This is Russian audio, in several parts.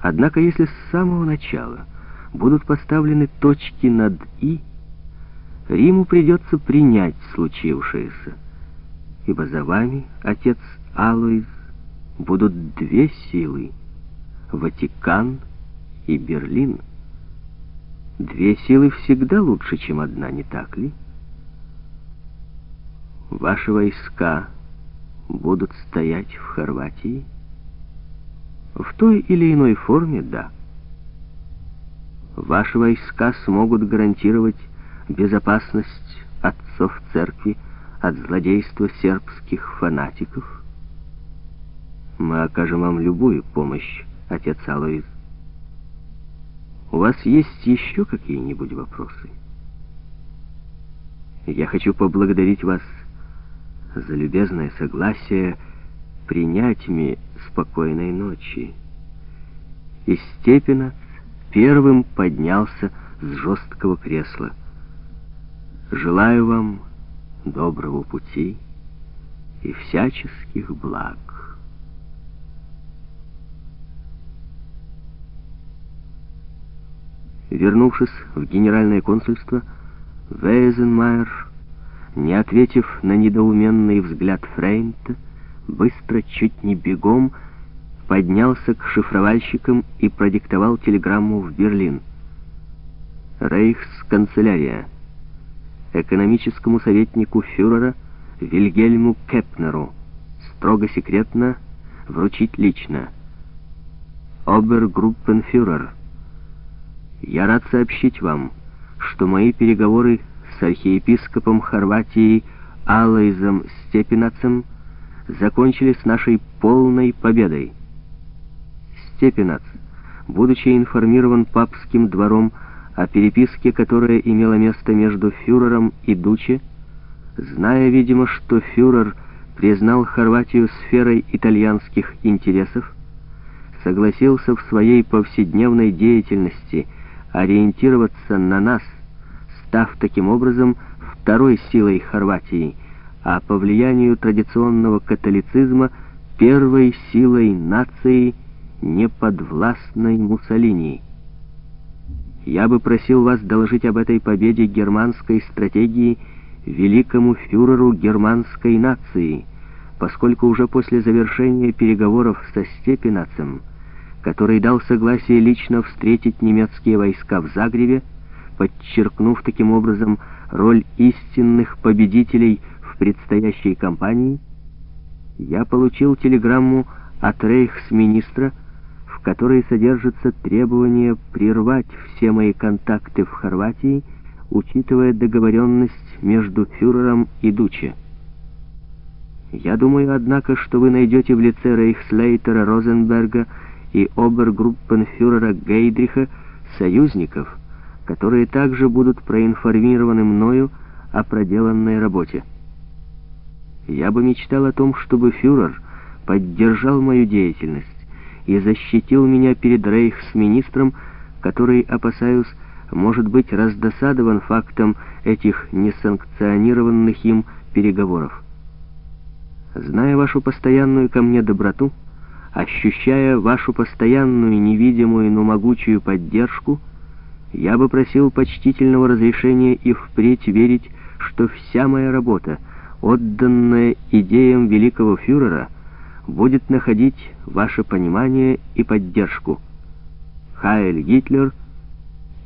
Однако если с самого начала будут поставлены точки над «и», Риму придется принять случившееся, ибо за вами, отец Алоиз, будут две силы — Ватикан и Берлин. Две силы всегда лучше, чем одна, не так ли? Ваши войска будут стоять в Хорватии? В той или иной форме, да. Ваши войска смогут гарантировать безопасность отцов церкви от злодейства сербских фанатиков? Мы окажем вам любую помощь, отец Алоиз. У вас есть еще какие-нибудь вопросы? Я хочу поблагодарить вас за любезное согласие принять мне спокойной ночи. И Степенац первым поднялся с жесткого кресла. Желаю вам доброго пути и всяческих благ. Вернувшись в генеральное консульство, Вейзенмайер не ответив на недоуменный взгляд Фрейнта, быстро, чуть не бегом, поднялся к шифровальщикам и продиктовал телеграмму в Берлин. Рейхсканцелярия. Экономическому советнику фюрера Вильгельму Кепнеру. Строго секретно вручить лично. Обергруппенфюрер. Я рад сообщить вам, что мои переговоры с архиепископом Хорватии Алайзом Степенацем закончились нашей полной победой. Степенац, будучи информирован папским двором о переписке, которая имела место между фюрером и Дуче, зная, видимо, что фюрер признал Хорватию сферой итальянских интересов, согласился в своей повседневной деятельности ориентироваться на нас, став таким образом второй силой Хорватии, а по влиянию традиционного католицизма первой силой нации, неподвластной Муссолини. Я бы просил вас доложить об этой победе германской стратегии великому фюреру германской нации, поскольку уже после завершения переговоров со Степенацем, который дал согласие лично встретить немецкие войска в Загребе, подчеркнув таким образом роль истинных победителей в предстоящей кампании, я получил телеграмму от рейхсминистра, в которой содержится требование прервать все мои контакты в Хорватии, учитывая договоренность между фюрером и Дуче. Я думаю, однако, что вы найдете в лице рейхслейтера Розенберга и обергруппенфюрера Гейдриха союзников, которые также будут проинформированы мною о проделанной работе. Я бы мечтал о том, чтобы фюрер поддержал мою деятельность и защитил меня перед рейхсминистром, который, опасаюсь, может быть раздосадован фактом этих несанкционированных им переговоров. Зная вашу постоянную ко мне доброту, ощущая вашу постоянную невидимую, но могучую поддержку, я бы просил почтительного разрешения и впредь верить, что вся моя работа, отданная идеям великого фюрера, будет находить ваше понимание и поддержку. Хайль Гитлер,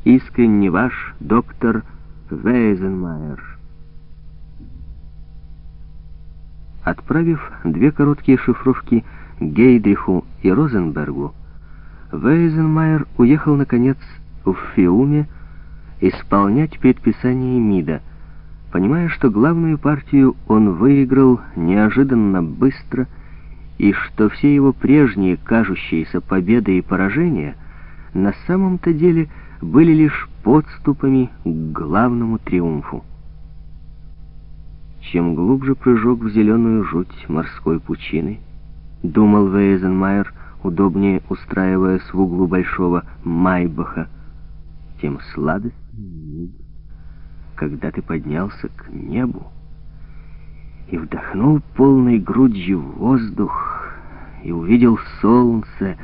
искренне ваш доктор Вейзенмайер. Отправив две короткие шифровки Гейдриху и Розенбергу, Вейзенмайер уехал, наконец, в Фиуме исполнять предписание МИДа, понимая, что главную партию он выиграл неожиданно быстро и что все его прежние кажущиеся победы и поражения на самом-то деле были лишь подступами к главному триумфу. Чем глубже прыжок в зеленую жуть морской пучины, думал Вейзенмайер, удобнее устраиваясь в углу большого Майбаха, тем сладостнее когда ты поднялся к небу и вдохнул полной грудью воздух и увидел солнце,